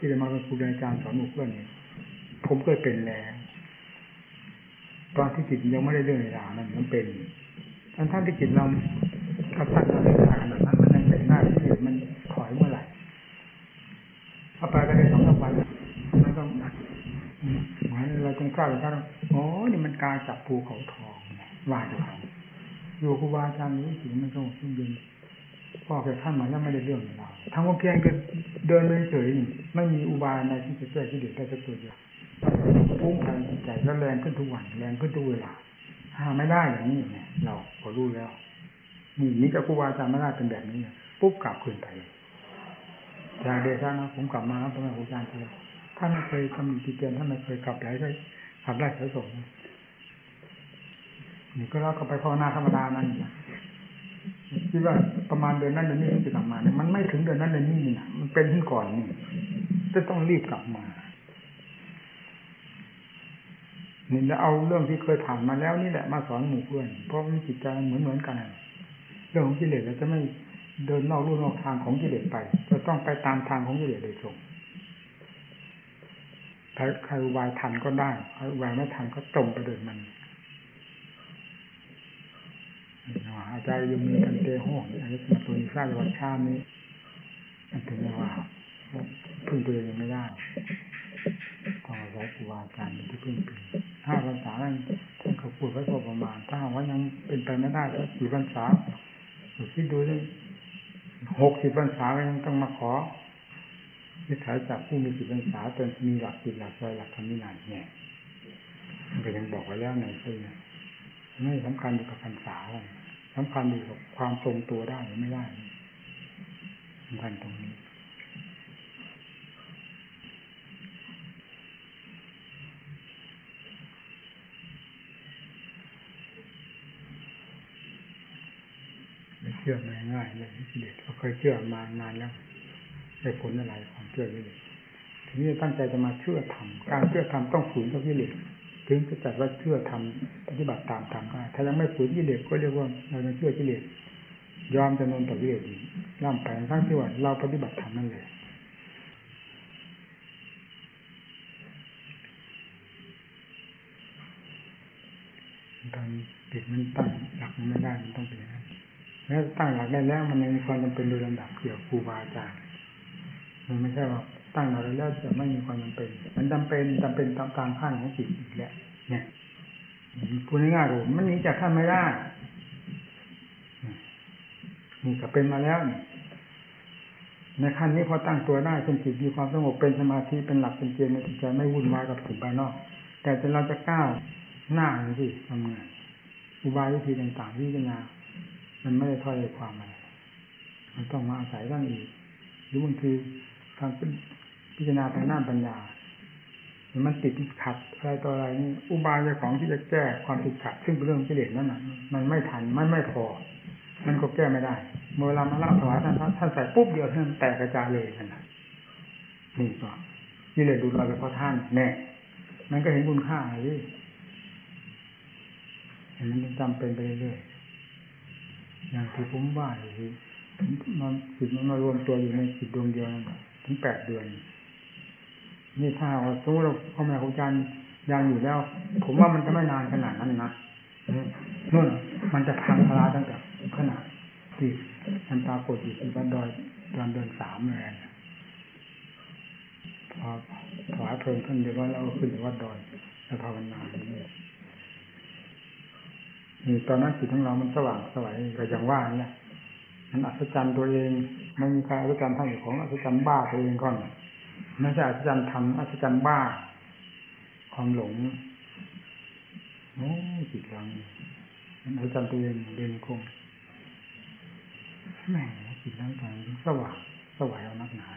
ที่จะมาเป็นครูอาจารย์สอนหมู่เพื่อนนี่ผมเคยเป็นแล้วตอนที่จิตยังไม่ได้เรื่องเวลานั้นมันเป็นท่านท่านที่จิตเราถ้าตั้งใจขนาดนั้นมันยังเป็นหน้าที่มันถอยเมื่อไหร่พอไปก็ได้สองสามวันมันก็เหมือนเราจงกล้าเลยท่านโอ้นี่มันการจับภูเขาทองว่าอยู่ครับอยู่ครูบาอาจารย์นี้ถึงมันสงบเย็น พ่อแกท่านมาแล้วไม่ได้เรื่องเราทั้งว่าเพียงก็เดินเฉยๆไม่มีอุบายในที่จะแก้ที่เด็ดได้สักตัวเดียวพุ่งทางใจก็แรงขึ้นทุกวันแรงขึ้นทุกเวลาหาไม่ได้อย่างนี้เนี่ยเราก็รู้แล้วนี่นี่กับครูบาอาจารย์ไม่ได้เป็นแบบนี้ปุ๊บกลับคืนไปอย่างเดชะนะผมกลับมาแล้วเป็นครูอาจารย์เยท่านไม่เคยทำติเตียนท่านไม่เคยกลับไหลก็ขับไล่สายส่งนี่ก็เราก็ไปภาวนาธรรมดานั่น คิดว่าประมาณเดือนนั้นเดือนนี้จะกลับมาเนี่ยมันไม่ถึงเดือนนั้นเดือนนี้นะมันเป็นที่ก่อนนี่จะต้องรีบกลับมานี่จะเอาเรื่องที่เคยผ่านมาแล้วนี่แหละมาสอนหมู่เพื่อนเพราะมันจิตใจเหมือนเหมือนกัน เรื่องของกิเลสเราจะไม่เดินนอกลู่นอกทางของกิเลสไปจะต้องไปตามทางของกิเลสโดยตรงใครวายทันก็ได้ใครวายไม่ทันก็ตรงไปเดินมัน อาจารย์ยมีกันเตโหอันนี้เป็นตัวสร้างวัชชานี้มันถึงว่าพึ่งตัวเองไม่ได้ต้องอาศัยครูบาอาจารย์ที่พึ่งพิงห้าพรรษาท่านท่านเขาพูดไว้พอประมาณถ้าว่ายังเป็นไปไม่ได้ก็สี่พรรษาคิดดูดิหกสิบพรรษาก็ยังต้องมาขอวิสัยจากผู้มีจิตพรรษาจนมีหลักจิตหลักใจหลักธรรมนิยายเนี่ยมันก็ยังบอกไว้แล้วในเรื่องไม่สำคัญอยู่กับพรรษา สำคัญอยู่กับความทรงตัวได้หรือไม่ได้สำคัญตรงนี้ไม่เชื่อไม่ง่ายเลยเด็กเขาเคยเชื่อมานานแล้วได้ผลอะไรความเชื่อนี่เลยทีนี้ตั้งใจจะมาเชื่อทำการเชื่อทำต้องฝืนกับกิเลส ถึงจะจัดว่าเชื่อทำปฏิบัติตามทำได้ถ้ายังไม่ฝืนกิเลสก็เรียกว่าเราจะเชื่อกิเลสยอมจะนนต่อกิเลสล่ำไปทั้งที่ว่าเราปฏิบัติธรรมนั่นเลยตอนปิดมันตั้งหลักมันไม่ได้มันต้องเป็นอย่างนั้นแล้วตั้งหลักได้แล้วมันมีความจำเป็นโดยลำดับเกี่ยวครูบาอาจารย์มันไม่ใช่ว่า ตั้งอะไรแล้วจะไม่มีความจำเป็น มันจำเป็นจำเป็นตามการขั้นของจิตอีกแหละเนี่ยพูดง่ายๆเลยมันหนีจากท่านไม่ได้นี่ก็เป็นมาแล้วนี่ในขั้นนี้พอตั้งตัวได้จนจิตมีความสงบเป็นสมาธิเป็นหลักเป็นเกณฑ์ในจิตใจไม่วุ่นวายกับสิ่งภายนอก แต่จะเราจะก้าวหน้าอย่างที่ทำงานอุบายวิธีต่างๆที่จะนามันไม่ได้ทอดในความอะไรมันต้องมาอาศัยร่างอีกหรือบางทีทาง พิจารณาทางหน้าปัญญามันติดขัดอะไรต่ออะไรนี่อุบายเจ้าของที่จะแก้ความติดขัด ซึ่งเป็นเรื่องกิเลสนั่นน่ะมันไม่ทันมันไม่พอ มันก็แก้ไม่ได้เมื่อเวลามาละถวายท่านท่านใส่ปุ๊บเดียวท่านแตกกระจายเลยนั่นแหละนี่ก็กิเลสดูเราไปเพาะท่านแน่มันก็เห็นคุณค่าอะไรเห็นมันจำเป็นไปเรื่อยๆอย่างที่ผมว่าอย่างที่มันจิตมันมารวมตัวอยู่ในจิตดวงเดียวถึงแปดเดือน นี่ถ้าสมมติเราพ่อแม่ครูอาจารย์ยังอยู่แล้ว ผมว่ามันจะไม่นานขนาดนั้นนะนู่นมันจะพังพลาตั้งแต่ขนาดที่มันตาปวดอยู่ที่บ้านดอยตอนเดือนสามเลยพอถวายเพลิงขึ้นเดี๋ยวเราขึ้นวัดดอยแล้วภาวนานี่ตอนนั้นจิตของเรา มันสว่างสวัยก็ยังว่าเนี่ยมันอัศจรรย์ตัวเองไม่มีใครอัศจรรย์ท่านของอัศจรรย์บ้าตัวเองก่อน ไม่ใช่อัศจรรย์ทำอัศจรรย์บ้า ความหลงโอ้จิตลังมันอัศจรรย์ตัวเองเดินคงแหมจิตร่างกายสว่างสวายเอานักหนา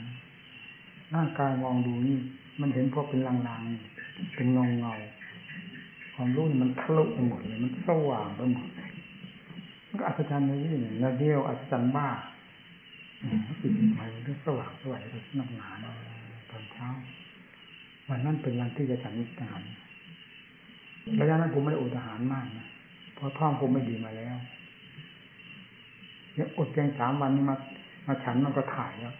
ร่างกายมองดูนี่ มันเห็นพวกเป็นลางๆเป็นเงาเงาความรู้มันทะลุไปหมดเลยมันสว่างไปหมดก็อัศจรรย์ในที่นี่นาเดียวอัศจรรย์บ้าจิตใหม่เรื่องสว่างสวยนักหนา ตอนเช้า วันนั้นเป็นวันที่จะฉันนิทหารระยะนั้นผมไม่ได้อดอาหารมากนะเพราะท้องผมไม่ดีมาแล้วเนี่ยอดเพียงสามวันนี้มามาฉันมันก็ถ่ายแล้ว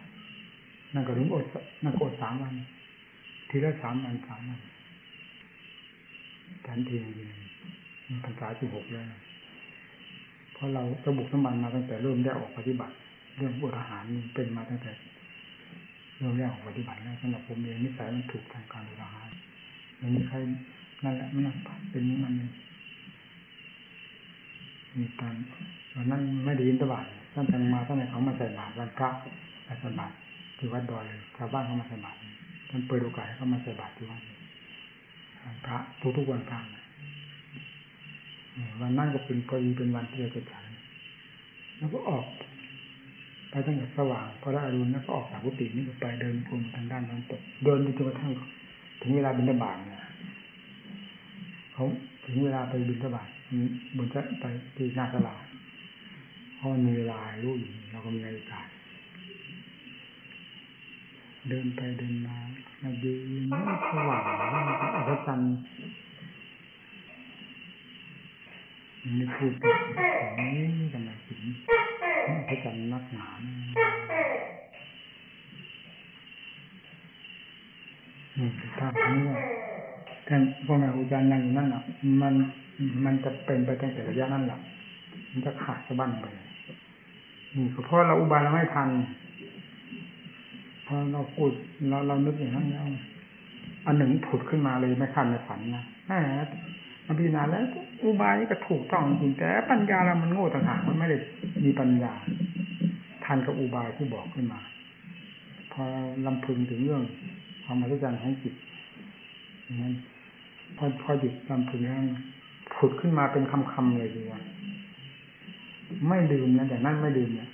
นั่นก็ถึงอดนั่นก็อดสามวัน ทีละสามวันสามวันทันทีเดียวพรรษาสิบหกแล้วเพราะเราจะบุกน้ำมันมาตั้งแต่เริ่มได้ออกปฏิบัติ เรื่องอดอาหารมันเป็นมาตั้งแต่ เริ่มแรกออกปฏิบัติแล้วสำหรับผมเองนิสัยมันถูกทางการอดอาหารมันมีใครนั่นแหละมันเป็นอย่างนั้นเองมีการวันนั้นไม่ได้ยินตบาทท่านทางมาท่านไหนเขามาใส่บาตรวันพระใส่บาตรที่วัดดอยชาวบ้านเขามาใส่บาตรท่านเปิดโอกาสให้เขามาใส่บาตรที่วัดวันพระทุกทุกๆวันพระวันนั้นก็เป็นพอดีเป็นวันที่เราจะฉันแล้วก็ออก ไปตั้งแต่สว่างพอได้อรุณแล้วก็ออกจากกุฏินี่ก็ไปเดินพรมทางด้านตะวันตกเดินจนกระทั่งถึงเวลาบิณฑบาตเนี่ยเขาถึงเวลาไปบิณฑบาตบนจะไปที่หน้าตลาดเพราะมีเวลารู้อยู่เราก็มีนาฬิกาเดินไปเดินมามายืนสว่างอัศจรรย์ นี่พูดขอนี้กำลังถึงอัศจรรย์นักหนาอืมถ้าครั้งนี้ท่านพ่อแม่ครูอาจารย์นั่งอยู่นั่นน่ะมันมันจะเป็นไปตั้งแต่ระยะนั้นแหละมันจะขาดสะบั้นไปนี่ก็เพราะเราอุบายเราไม่ทันพอเราพูดเราเรานึกอย่างนั้นแล้วอันหนึ่งผุดขึ้นมาเลยไม่ทันในฝันนะแหม พิจารณาแล้วอุบายนี่ก็ถูกต้องจริงแต่ปัญญาเรามันโง่ต่างหากมันไม่ได้มีปัญญาทันกับอุบายที่บอกขึ้นมา พอลำพึงถึงเรื่องความมหัศจรรย์ของจิตนั้นพอพอหยุดลำพึงแล้วผุดขึ้นมาเป็นคำๆเลยดีว่าไม่ลืมนะแต่นั่นไม่ลืมเนี่ย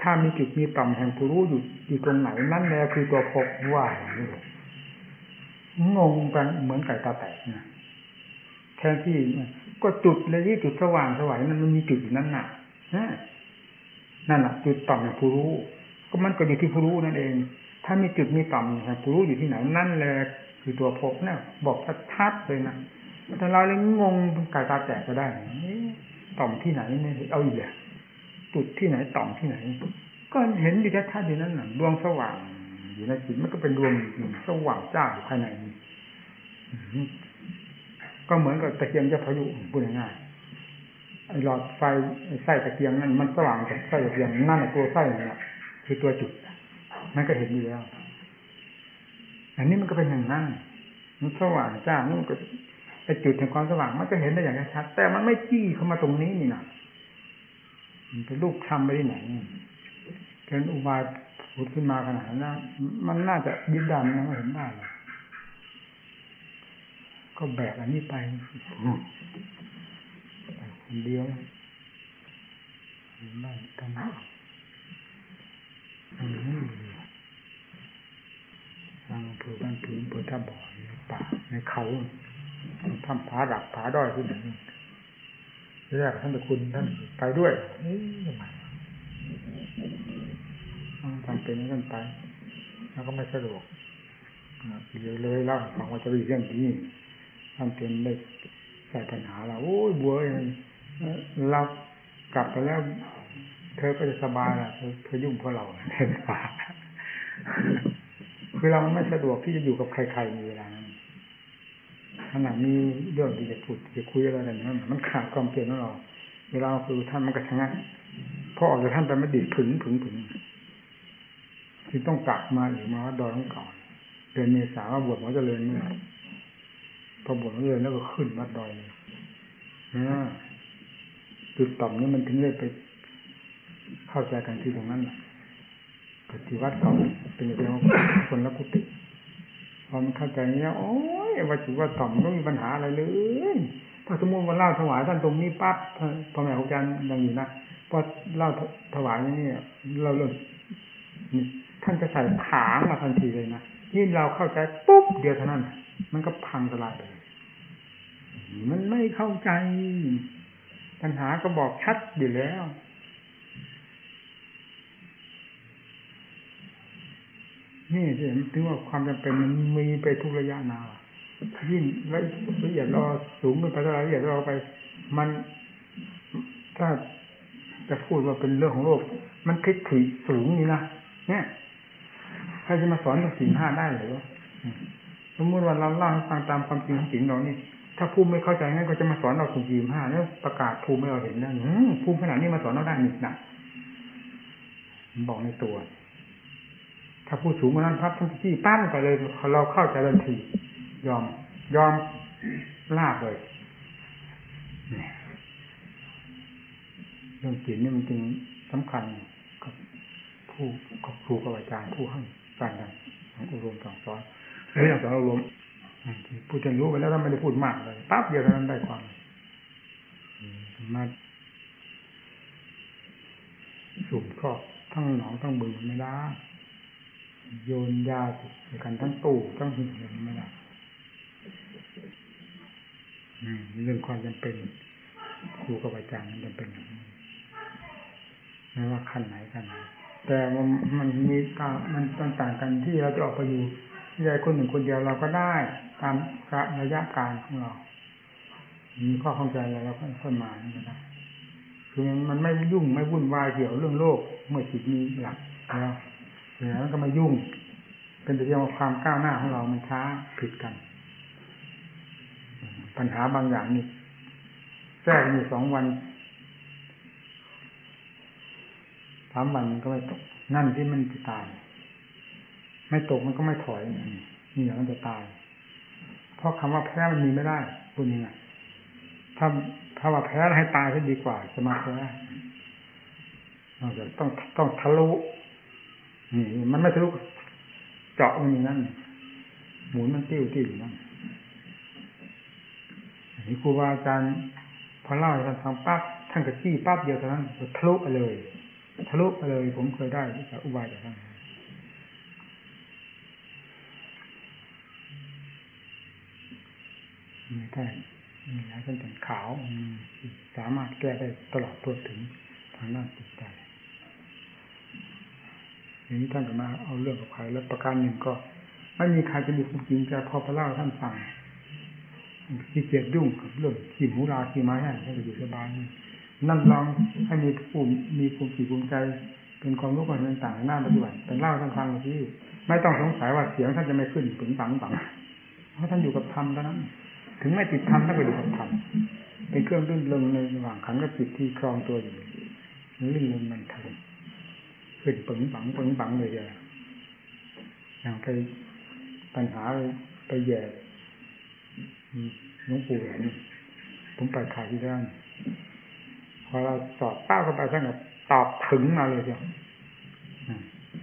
ถ้ามีจุดมีต่อมแห่งผู้รู้อยู่อยู่ตรงไหนนั่นแหละคือตัวพบว่าอย่างนี้ งงกันเหมือนไก่ตาแตกนะแทนที่ก็จุดเลยที่จุดสว่างสวายมันมีจุดอยู่นั่นน่ะนั่นแหละจุดต่อมแห่งผู้รู้ ก็มันก็อยู่ที่ผู้รู้นั่นเอง ถ้ามีจุดมีต่อมแห่งผู้รู้อยู่ที่ไหนนั่นแหละคือตัวพบนะบอกชัดๆเลยนะแต่เราเลยงงไก่ตาแตกก็ได้ต่อมที่ไหนเนี่ยเอาอีกเลยจุดที่ไหนต่อมที่ไหน ก็เห็นอยู่ชัดๆอยู่นั่นน่ะดวงสว่าง อยู่ในจิตมันก็เป็นดวงสว่างจ้าอยู่ภายในก็เหมือนกับตะเกียงจะพายุพูดง่ายๆไอ้หลอดไฟไส้ตะเกียงนั่นมันสว่างจากไส้ตะเกียงนั่นตัวไส้เนี่ยคือตัวจุดมันก็เห็นอยู่แล้ว อันนี้มันก็เป็นอย่างนั้นมันสว่างจ้ามันก็ไอ้จุดแห่งความสว่างมันก็เห็นได้อย่างชัดแต่มันไม่จี้เข้ามาตรงนี้นี่นะมันเป็นลูกทำไปที่ไหนเป็นอุบาย ผุดขึ้นมาขนาดนั้นมันน่าจะยึดดันนะเห็นได้ก็แบกอันนี้ไปคนเดียวบ้านกันอันนี้ทางอำเภอบ้านผืนอำเภอท่าบ่อในป่าในเขาทำผาดักผาด้อยที่ไหนแรกท่านตะคุณท่านไปด้วยทำ เป็นท่านไป แล้วก็ไม่สะดวกเลยเลยเล่าฟังว่าจะมีเรื่องนี้ท่านเป็นได้ใส่ปัญหาเราโอ้ยบัวเรากลับไปแล้ว เธอก็จะสบายและเธอยุ่งเพราะเราเนป่าคือเราไม่สะดวกที่จะอยู่กับใครๆในเวลานั้นขณะมีเรื่องที่จะพูดจะคุยอะไรอย่างนั้นมันขาดความเพียรของเรา เวลาคือท่านมันก็ชะงักพอออกจากท่านไปไม่ดีผึงผึงผึง ที่ต้องกลับมาอีกมาดอยของเก่าเดือนเมษาว่าบวชหมอเจริญเนี่ยพอบวชหมอเจริญแล้วก็ขึ้นวัดดอยเลยนะจุดต่ำนี้มันถึงได้ไป เข้าใจกันที่ตรงนั้นแหละปฏิวัติเก่าเป็นเรื่องคนละกุฏิพอมันเข้าใจนี้แล้วโอ้ยว่าถือว่าต่อมไม่มีปัญหาอะไรเลยพอสมมติว่าเล่าถวายท่านตรงนี้ปั๊บพ่อแม่ครูอาจารย์ยังอยู่นะพอเล่าถวายนี่เราเริ่ม ท่านจะใส่ถางมาทันทีเลยนะยิ่งเราเข้าใจปุ๊บเดียวเท่านั้น มันก็พังสลายไปมันไม่เข้าใจปัญหาก็บอกชัดอยู่แล้ว นี่ถึงว่าความจำเป็นมันมีไปทุกระยะนายิ่งละเอียดรอสูงไปเท่าไรละเอียดรอไป มันถ้าจะพูดว่าเป็นเรื่องของโลก มันทิฏฐิสูงนี่นะเนี่ย ใครจะมาสอนสิ่งห้าได้หรือสมมติว่าเราเล่าให้ฟังตามความจริงจริงเรานี่ ถ้าภูมิไม่เข้าใจงั้นก็จะมาสอนเราสิ่งห้าแล้วประกาศภูมิให้เราเห็นนะภูมิขนาดนี้มาสอนเราได้หนิหนักบอกในตัว ถ้าพูดสูงกว่านั้นพับทั้งที่ปั้นไปเลยเราเข้าใจทันที ยอม ยอมลาบเลยเรื่องจิตนี่มันจริงสำคัญกับผู้กับครูกับอาจารย์ผู้ให้ การกันองอบรมสั่งสอนเรื่องสอนอบรมพูดจนรู้ไปแล้วถ้าไม่ได้พูดมากเลยปั๊บเดียวเท่านั้นได้ความมาสุ่มครอบทั้งหนองทั้งบึงไม่ได้โยนยาในกันทั้งตู้ทั้งหินไม่ได้เรื่องความจำเป็นครูกับอาจารย์มันจำเป็นอย่ไม่ว่าขั้นไหนขั้นไหน แต่มันมีต่างมันต่างกันที่เราจะออกไปอยู่ที่ใดคนหนึ่งคนเดียวเราก็ได้ตามระยะการของเรามีข้อข้องใจอะไรเราก็ค่อยมานี่นะคือมันไม่ยุ่งไม่วุ่นวายเกี่ยวเรื่องโลก เมื่อจิตมีหลักแล้วแล้วก็มายุ่ง เป็นแต่เพียงความก้าวหน้าของเรามันช้าผิดกัน ปัญหาบางอย่างนี่แทรกอยู่สองวันสามวันมันก็ไม่ตก นั่นที่มันจะตาย ไม่ตกมันก็ไม่ถอยนี่อย่างมันจะตาย เพราะคำว่าแพ้มันมีไม่ได้พูดยังไงถ้าถ้าว่าแพ้ให้ตายก็ดีกว่า จะมาแพ้เราจะต้องต้องทะลุนี่มันไม่ทะลุเจาะมันอย่างนั้นหมุนมันติ้วติ้วนั่นนี่ครูบาอาจารย์พอเล่าให้ท่านฟังปั๊บท่านก็จี้ปั๊บเดียวเท่านั้นทะลุไปเลย ทะลุไปเลยผมเคยได้จากอุบายจากท่านม่ได้มีหลายเส้นถึงขาวสามารถแก้ได้ตลอดตัวถึงทางด้านจิตใจอย่างนี้ท่านก็มาเอาเรื่องกับใครแล้วประการหนึ่งก็ ไม่มีใครจะมีความจริงจะพอพระเล่าท่านฟังที่เกียดยุ่งกับเรื่องขีดหูราขีไม้ให้ให้อยู่สบายนั่ นั่นลองให้มีภูมิมีภูมิจิตภูมิใจ เป็นความรู้ความเห็นต่างหน้าปฏิบัติเป็นเล่าท่านฟังที่ไม่ต้องสงสัยว่าเสียงท่านจะไม่ขึ้นถึงฝังฝังเพราะท่านอยู่กับธรรมเท่านั้น ถึงไม่ติดธรรมถ้าไปดูกับธรรมเป็นเครื่องลื่นลงในระหว่างขันกับจิตที่ครองตัวอยู่ลื่นลงมันทันขึ้นปึงปังปึงปังเลยเดียวอย่างไปปัญหาไปแย่หลวงปู่แหวนผมไปขายที่ด้าน อเราสอบเต้าเข้าไปท่านก็ตอบถึงมาเลยเดียว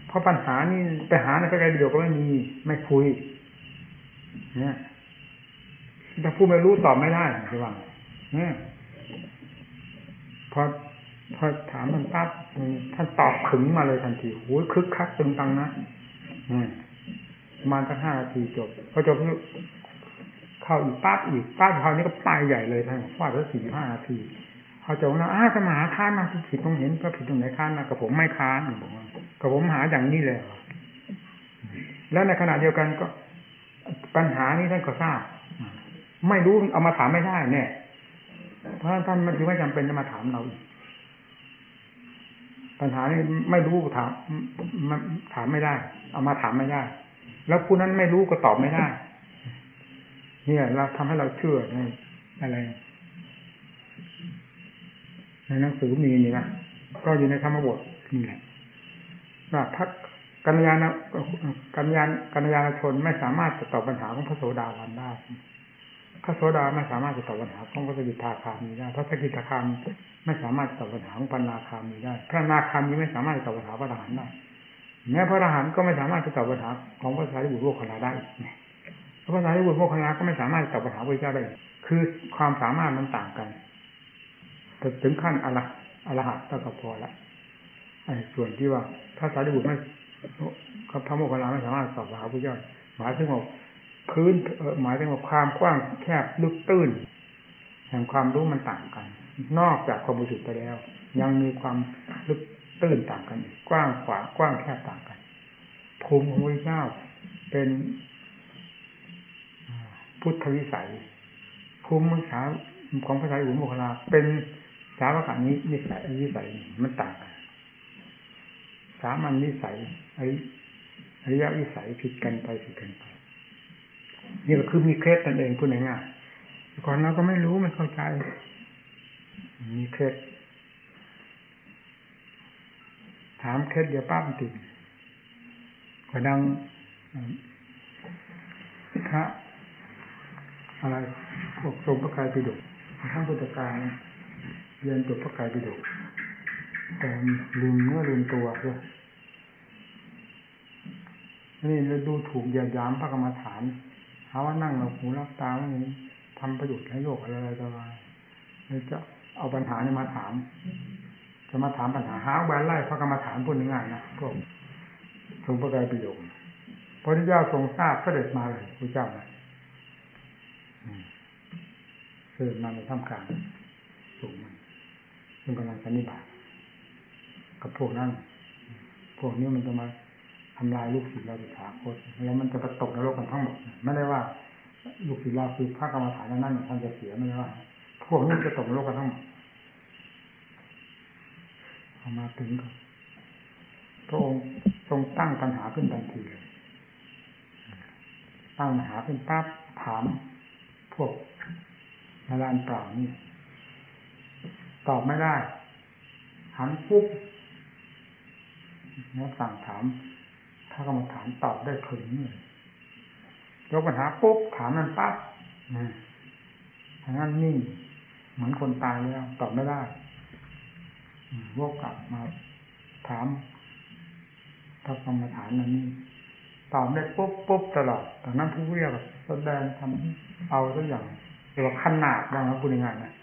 เพราะปัญหานี่ไปหาในพระไตรปิฎกก็ไม่มีไม่คุย เนี่ยถ้าผู้ไม่รู้ตอบไม่ได้ใช่ไหมเนี่ยพอพอถามมันปั๊บท่านตอบขึงมาเลยทันทีโอ้ยคึกคักตึงตังนะมาตั้งห้านาทีจบพอจบเข้าอีกปั๊บอีกปั๊บคราวนี้ก็ไปใหญ่เลยท่านฟาดแล้วสี่ห้านาที พอจบแล้วอ้าสมาค้านมาผิดตรงเห็นก็ผิดตรงไหนค้านนะกับผมไม่ค้านบอกว่ากับผมหาอย่างนี้เลยแล้วในขณะเดียวกันก็ ปัญหานี้ท่านก็ทราบ ไม่รู้เอามาถามไม่ได้เนี่ยเพราะท่านมันถือว่าจำเป็นจะมาถามเราปัญหานี้ไม่รู้ถามถามไม่ได้ เอามาถามไม่ได้ แล้วผู้นั้นไม่รู้ก็ตอบไม่ได้ เนี่ย เราทำให้เราเชื่อในอะไร หนังสือมีนี่นะก็อยู่ในธรรมบทนี่แหละว่าพระกัญญาณกัญญาณกัญญาณชนไม่สามารถจะตอบปัญหาของพระโสดาบันได้พระโสดาไม่สามารถจะตอบปัญหาของพระสกิทาคามีได้ พระสกิทาคามไม่สามารถตอบปัญหาของปัญนาคามีได้ พระนาคามีไม่สามารถตอบปัญหาพระทหารได้แม้พระทหารก็ไม่สามารถจะตอบปัญหาของพระสารีบุตรโลกขณาได้พระสารีบุตรโลกขณาก็ไม่สามารถตอบปัญหาพระเจ้าได้ คือความสามารถมันต่างกัน ถึงขั้นอรอรหัตก็พอละไอ้ส่วนที่ว่าพระสารีบุตรไม่พระโมคคัลลาไม่สามารถตอบปัญหาพระเจ้าหมายถึงว่าพื้นหมายถึงว่าความกว้างแคบลึกตื้นแห่งความรู้มันต่างกัน นอกจากความบริสุทธิ์ไปแล้ว ยังมีความลึกตื้นต่างกัน กว้างขวางกว้างแคบต่างกันภูมิของพระเจ้าเป็นพุทธวิสัยภูมิสาของพระสายอุโมคคัลลาเป็น สาวกานี้นิสัยวิสัยมันต่างกันสามัญวิสัยอริอริยวิสัยผิดกันไปผิดกันไปนี่ก็คือมีเคล็ดนั่นเองพูดง่ายๆก่อนเราก็ไม่รู้ไม่เข้าใจ มีเคล็ดถามเคล็ดเดี๋ยวป้ามติดก็ดังพระอะไรพวกทรงพระกายปิฎกทั้งพุทธการ เรียนจบพระกายปิฎกแต่ลืมเมื่อลืมตัวด้วยนี่เราดูถูกยายามพระกรรมฐานหาว่านั่งเราหูรับตาว่านี้ทำประโยชน์ให้โลกอะไรอะไรต่ออะไรเราจะเอาปัญหานี้มาถาม จะมาถามปัญหาหาแวนไล่พระกรรมฐานพูดง่ายๆนะพวกทรงพระกายปิฎกพระพุทธเจ้าทรงทราบก็เด็ดมาเลยพระเจ้านะเกิดมาในท่ามกลางสูงมัน ซึ่งกำลังสันนิบาตกับพวกนั้น พวกนี้มันจะมาทำลายลูกศิษย์เราสุดาคตแล้วมันจะประตกนรกกันทั้งหมดไม่ได้ว่า ลูกศิษย์เราคือพระกรรมฐานนั้นท่านจะเสียไม่ได้ว่าพวกนี้จะตกนรกกันทั้งหมดเอมาถึงก็พระองค์ทรงตั้งปัญหาขึ้นทันทีเลยตั้งปัญหาขึ้นปั๊บถามพวกนาลานเปล่านี่ ตอบไม่ได้หันปุ๊บแล้วสั่งถาม ถ้ากรรมฐานตอบได้ถึงเลยยกปัญหาปุ๊บถามมันปั๊บทางนั้นนิ่งเหมือนคนตายแล้ว ตอบไม่ได้วกกลับมาถามพระกรรมฐานนั้นนี่ตอบได้ปุ๊บปุ๊บตลอดแต่นั้นผู้เรียกแสดงทำเอาทุกอย่างเรียกว่าขนาดดังนะพูดง่ายๆนะ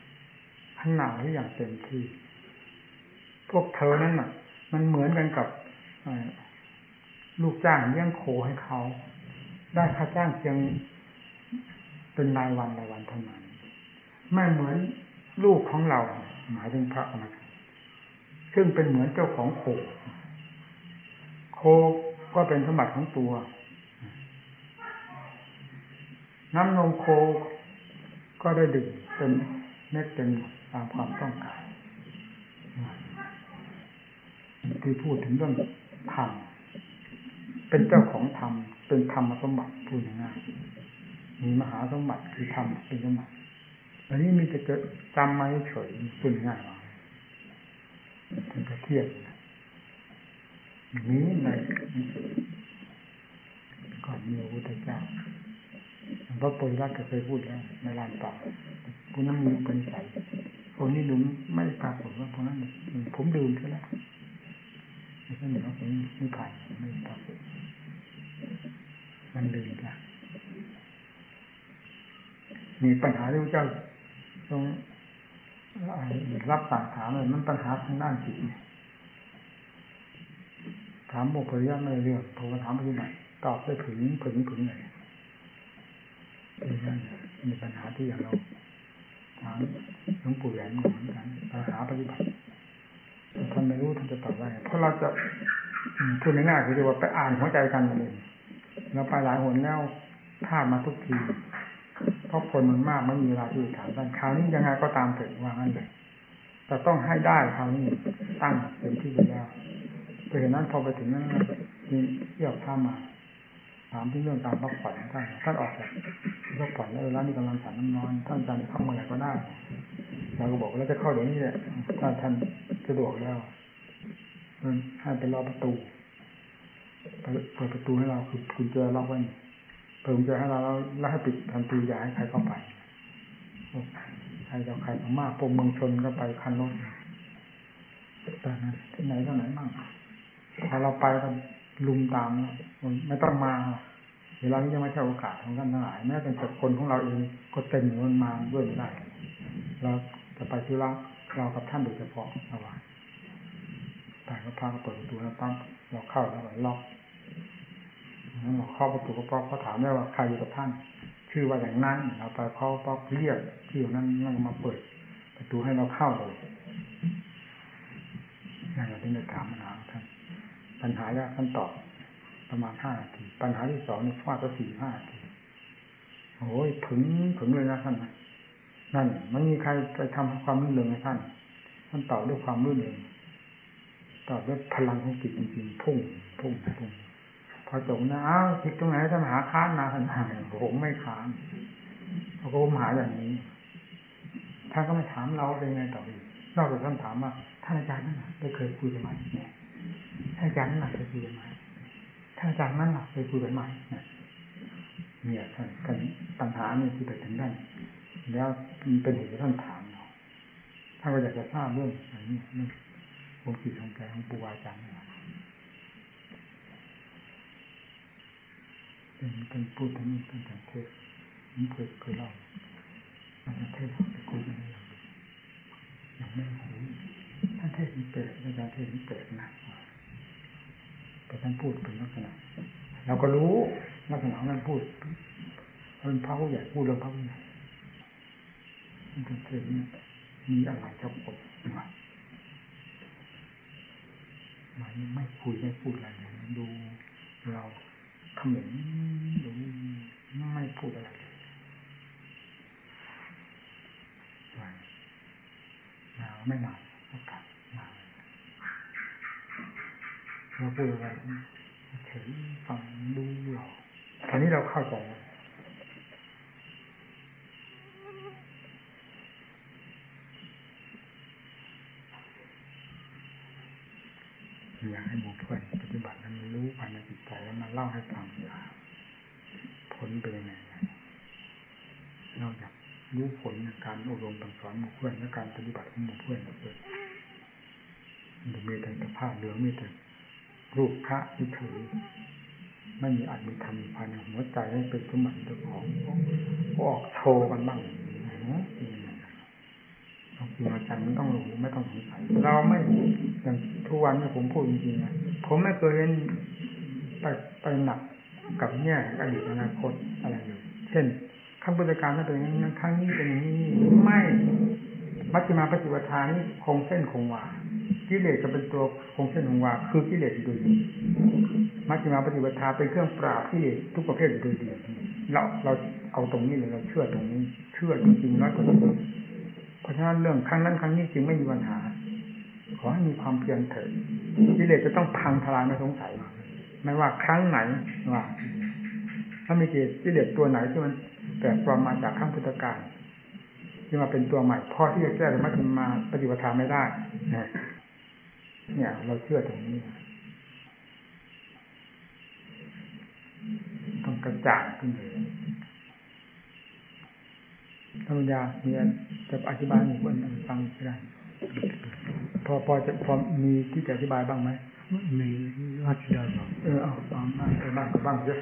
ขนาดที่อย่างเต็มที่ พวกเธอนั้นน่ะ มันเหมือนกันกับลูกจ้างเลี้ยงโคให้เขา ได้ค่าจ้างเพียงเป็นรายวันรายวันเท่านั้นไม่เหมือนลูกของเรา หมายถึงพระนะซึ่งเป็นเหมือนเจ้าของโค โคก็เป็นสมบัติของตัว น้ำนมโคก็ได้ดื่มเป็นเม็ดเป็น ตามความต้องการที่พูดถึงเรื่องธรรมเป็นเจ้าของธรรมเป็นธรรมสมบัติพูดง่ายมีมหาสมบัติคือธรรมเป็นสมบัติอันนี้มีแต่เกิดจำมาเฉยพูดง่ายว่าเป็นกระเทียบนี้ในก่อนมีพระพุทธเจ้าพระปุริรัตก็เคยพูดแล้วในลานป่าพวกนั้นมีเป็นใส คนนี้ลืมไม่ปรากฏว่าเพวกนั้นผมดื่มใช่แล้วไม่ใช่เหนือผมไม่ผ่านไม่ปรากฏมันลืมละมีปัญหาที่พระเจ้าตรงรับสั่งถามเลยมันปัญหาทางด้านจิตถามบุคคลยะไม่เรื่องโทรถามไปที่ไหนตอบได้ถึงถึงถึงไหนมีปัญหาที่อย่างเรา หลวงปู่แหวนเหมือนกันปัญหาปฏิบัติท่านไม่รู้ท่านจะตอบว่าเพราะเราจะพูดง่ายๆคือว่าไปอ่านหัวใจกันเองเราไปหลายหนแล้วพลาดมาทุกทีเพราะคนมันมากไม่มีเวลาที่ถามกันคราวนี้ยังไงก็ตามเถิดว่างั้นเลยแต่ต้องให้ได้คราวนี้ตั้งเต็มที่ไปแล้วเพราะฉะนั้นพอไปถึงนั้นเที่ยวข้ามา ถามที่เรื่องการพักผ่อนท่านท่านออกจากพักผ่อนแล้วแล้วนี่กำลังฉันนอนท่านจะเข้าเมื่อไหร่ก็ได้เราก็บอกแล้วจะเข้าเดี๋ยวนี้แหละถ้าท่านสะดวกแล้วให้ไปรอประตูเปิดประตูให้เราคือคุณเจอล็อกไว้เปิดกุญแจให้เราแล้วให้ปิดทันทีอย่าให้ใครเข้าไปใครจะใครมากพวกเมืองชนก็ไปคันรถแต่นั้นที่ไหนก็ไหนบ้างพอเราไปกัน ลุมตามมันไม่ต้องมา เวลานี้ยังไม่ใช่โอกาสของท่านทั้งหลายแม้แต่คนของเราเองก็เต็มมันมาด้วยไม่ได้เราจะไปที่รักเรากับท่านโดยเฉพาะระหว่างแต่ก็พาเปิดประตูแล้วปั๊บเราเข้าแล้วล็อกนั้นเราเข้าประตูก็ป๊อกเขาถามได้ว่าใครอยู่กับท่าน ชื่อว่าอย่างนั้นเราไปเข้าป๊อกเรียกที่อยู่นั้นนั่งมาเปิด ประตูให้เราเข้าเลยนั่นเราถึงได้ถามปัญหาท่าน ปัญหาแรกท่านตอบประมาณห้านาที ปัญหาที่สองนี่ฟาดไปสี่ห้านาทีโอ้ยถึงถึงเลยนะท่านนั่นไม่มีใครไปทำความรื่นเริงให้ท่าน ท่านตอบด้วยความรื่นเริงตอบด้วยพลังของจิตจริงๆพุ่งพุ่งพุ่งพอจบนะอ้าวจิตตรงไหนท่านหาค้านมาขนาดไหนผมไม่ค้านเพราะผมหาอย่างนี้ท่านก็ไม่ถามเราเป็นไงต่ออีกนอกจากท่านถามว่าท่านอาจารย์นั่นน่ะได้เคยคุยกันไหมเนี่ย ท่าจารย์นั่นน่ะเคยคุยกันไหมท่านอาจารย์นั่นน่ะเคยคุยกันไหมเนี่ยเนี่ยท่านท่านปัญหาเนี่ยที่ไปถึงได้แล้วมันเป็นเหตุที่ท่านถามเราถ้าเราอยากจะทราบเรื่องอย่างนี้เรื่องวงจิตของใจของปูอาจารย์เนี่ยเป็นเป็นพูดถึงนี้เป็นการเทศผมเคยเคยเล่าการเทศไปคุยกันอย่างยังไม่หูท่านเทศนี่เปิดอาจารย์เทศนี่เปิดนะ แต่ท่านพูดเป็นลักษณะเราก็รู้ลักษณะของท่านพูดเป็นพระผู้ใหญ่พูดเรื่องพระผู้ใหญ่ท่านเทศนี่มีอะไรจะปกมามันไม่คุยไม่พูดอะไรเลยดูเราเขม็นดูไม่พูดอะไรเลยหนาวไม่หนาวอากาศ เราพูดอะไรเฉยฟังดูเราตอนนี้เราเข้าใจอยากให้หมู่เพื่อนปฏิบัติแล้วมันรู้ภายในจิตใจแล้วมาเล่าให้ฟังผลเป็นยังไงนอกจากรู้ผลในการอบรมสั่งสอนหมู่เพื่อนและการปฏิบัติของหมู่เพื่อนเราเลยมันจะมีแต่สภาพเหลืองมีแต่ รูปพระที่ถือไม่มีอัตมีธรรมภายในหัวใจให้เป็นสมบัติของก็ออกโชว์กันบ้างบางอาจารย์มันต้องรู้ไม่ต้องสงสัยเราไม่อย่างทุกวันนี้ผมพูดจริงๆนะผมไม่เคยเห็นไปไปหนักกับแง่อดีตอนาคตอะไรเลยเช่นคำพุทธการถ้าเป็นอย่างนั้ครั้งนี้เป็นอย่างนี้ไม่มัชฌิมาปฏิปทานี่คงเส้นคงวา กิเลสจะเป็นตัวคงเส้นคงวาคือกิเลสโดยดีมัชฌิมาปฏิปทาเป็นเครื่องปราบกิเลสทุกประเภทโดยดีเราเราเอาตรงนี้เลยเราเชื่อตรงนี้ เชื่อจริงๆร้อยเปอร์เซ็นต์เพราะฉะนั้นเรื่องครั้งนั้นครั้งนี้จึงไม่มีปัญหา ขอให้มีความเพียรเถิดกิเลสจะต้องพังทลายไม่สงสัยไม่ว่าครั้งไหนว่า ถ้ามีกิเลสตัวไหนที่มันแปลกปลอมมาจากข้างพุทธการที่มาเป็นตัวใหม่พอที่จะแก้ธรรมะมาปฏิบัติไม่ได้ เนี่ย เราเชื่อตรงนี้ต้องกระจ่างขึ้นเลยธรรมยามีจะอธิบายให้คนฟังได้พอพอจะพอมีที่จะอธิบายบ้างไหมมีรัชดาบอกเออเอาเอาบ้างบ้างบ้างเยอะ